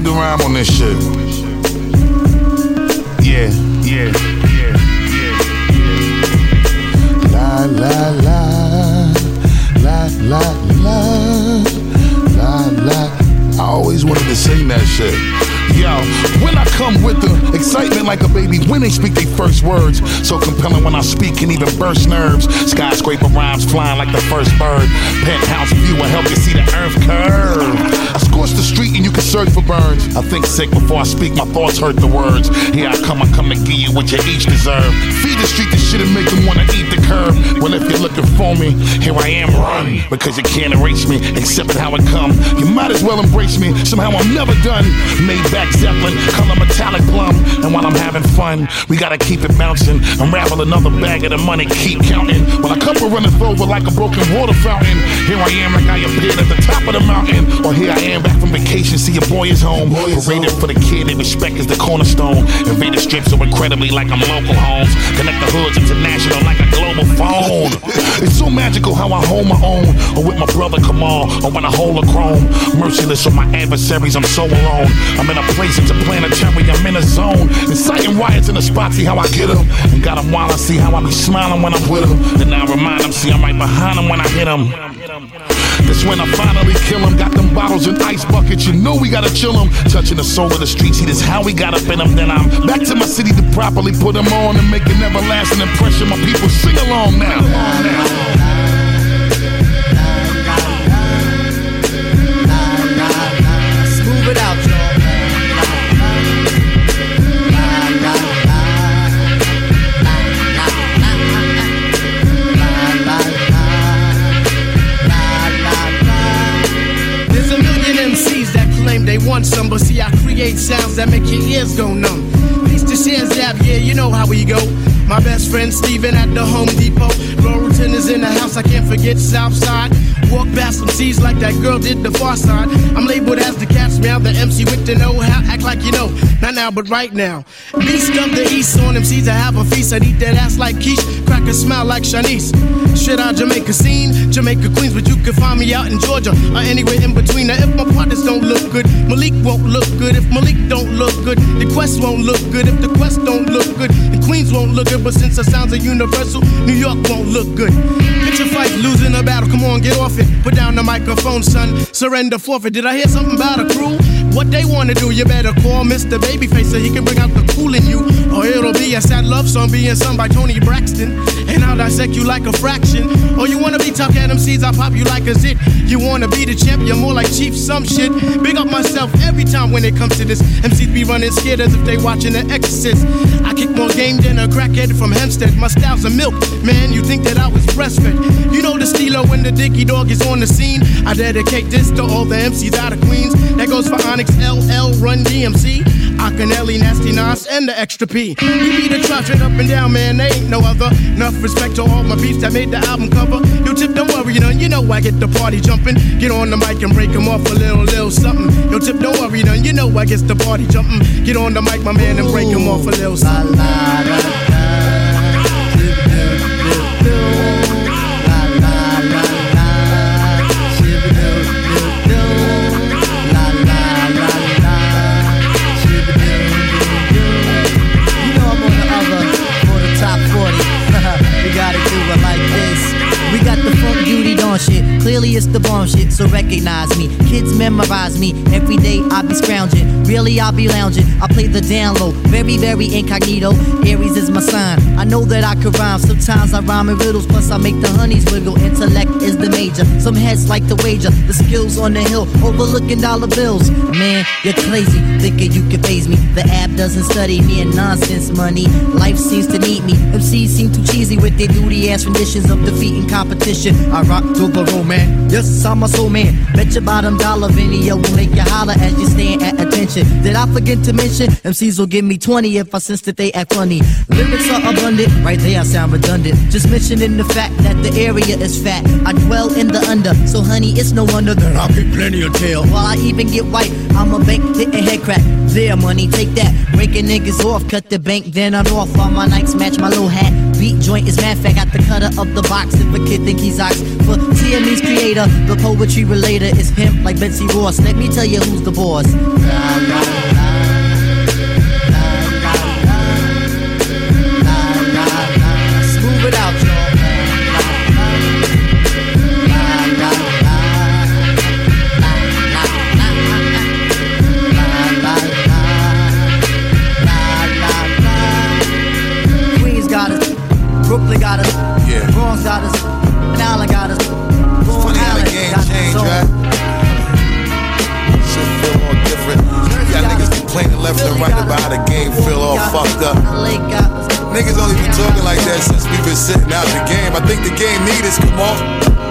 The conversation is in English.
wanted to rhyme on this shit. Yeah, yeah, yeah, yeah. La la la, la la la, la la. I always wanted to sing that shit when I come with the excitement like a baby when they speak their first words. So compelling when I speak can even burst nerves. Skyscraper rhymes flying like the first bird. Penthouse view will help you see the earth curve. I scorch the street and you can search for burns. I think sick before I speak, my thoughts hurt the words. Here I come, I come and give you what you each deserve. Feed the street the shit and make them wanna eat the curb. Well, if you're looking for me, here I am, run. Because you can't erase me, except how it come. You might as well embrace me, somehow I'm never done. Made back Zeppelin, color metallic plum. And while I'm having fun, we gotta keep it bouncing. Unravel another bag of the money, keep counting. While a couple runneth over like a broken water fountain. Here I am, like I appeared at the top of the mountain. Or here I am, back from vacation, see your boy is home. Paraded for the kid, they respect is the cornerstone. Invade the strip so incredibly like I'm local homes. Connect the hoods international like a global phone. It's so magical how I hold my own. Or with my brother Kamal, or when I hold a chrome. Merciless on my adversaries, I'm so alone. I'm in a place, it's a planetary, I'm in a zone. Inciting riots in the spot, see how I get them. And got them while I see how I be smiling when I'm with them. Then I remind them, see I'm right behind them when I hit them. That's when I finally kill him. Got them bottles and ice buckets, you know we gotta chill him. Touching the soul of the streets, see this how we got up in them. Then I'm back to my city to properly put them on and make an everlasting impression. My people sing along now. Smooth want some, but see, I create sounds that make your ears go numb. Peace to Shan's Zap, yeah, you know how we go. My best friend Steven at the Home Depot. Laurelton is in the house, I can't forget Southside. Walk past some C's like that girl did the far side. I'm labeled as the cat's meow, the MC with the how. Act like you know, not now, but right now. Beast of the East on them seeds, I have a feast. I'd eat that ass like quiche, crack a smile like Shanice. Shit out Jamaica scene, Jamaica Queens, but you can find me out in Georgia or anywhere in between. Now, if my partners don't look good, Malik won't look good. If Malik don't look good, the Quest won't look good. If the Quest don't look good, the Queens won't look good. But since the sounds are universal, New York won't look good. Losing a battle. Come on, get off it. Put down the microphone, son. Surrender forfeit. Did I hear something about a crew? What they wanna do, you better call Mr. Babyface so he can bring out the cool in you. Or it'll be a sad love song being sung by Toni Braxton. And I'll dissect you like a fraction. Or you wanna be top cat MCs, I'll pop you like a zit. You wanna be the champ, you're more like Chief some shit. Big up myself every time when it comes to this. MCs be running scared as if they watching The Exorcist. I kick more game than a crackhead from Hempstead. My style's a milk, man. You think that I was breastfed? You know the stilo when the dicky dog is on the scene. I dedicate this to all the MCs out of Queens. That goes for Onyx, LL, Run DMC, Akinyele, Nasty Nas, and the Extra P. We be the straight up and down, man. They ain't no other. Enough respect to all my beats that made the album cover. Yo, Tip, don't worry, know, you know I get the party jumping. Get on the mic and break 'em off a little, little something. Yo, Tip, don't worry, you you know I get the party jumping. Get on the mic, my man, and break 'em off a little something. You It's the bomb shit, so recognize me. Kids memorize me. Every day I be scrounging. Really I be lounging. I play the down low. Very, very incognito. Aries is my sign. I know that I could rhyme. Sometimes I rhyme in riddles, plus I make the honeys wiggle. Intellect is the major. Some heads like the wager. The skills on the hill, overlooking dollar bills. Man, you're crazy. Thinking you can phase me. The app doesn't study me and nonsense money. Life seems to need me. MCs seem cheesy with their duty ass renditions of defeating competition. I rock to the man. Yes, I'm a soul man. Bet your bottom dollar video will make you holler as you stand at attention. Did I forget to mention? MCs will give me 20 if I sense that they act funny. Lyrics are abundant, right there I sound redundant. Just mentioning the fact that the area is fat. I dwell in the under, so honey, it's no wonder that I'll get plenty of tail. While I even get white, I'm a bank hitting head crack. There, money, take that. Breaking niggas off, cut the bank, then I'm off. All my Nikes match my little hat. Beat joint is mad fat, got the cutter of the box. If a kid think he's ox. For TME's creator, the poetry relator is pimp like Betsy Ross. Let me tell you who's the boss. Yeah. Bronx got us, and Allen got us. Long Funny how the game got us changed, right? Shit feel all different. Got niggas complaining left and right about how the game feel all fucked up. Got us. Niggas only been talking like that since we been sitting out the game. I think the game need us, come on.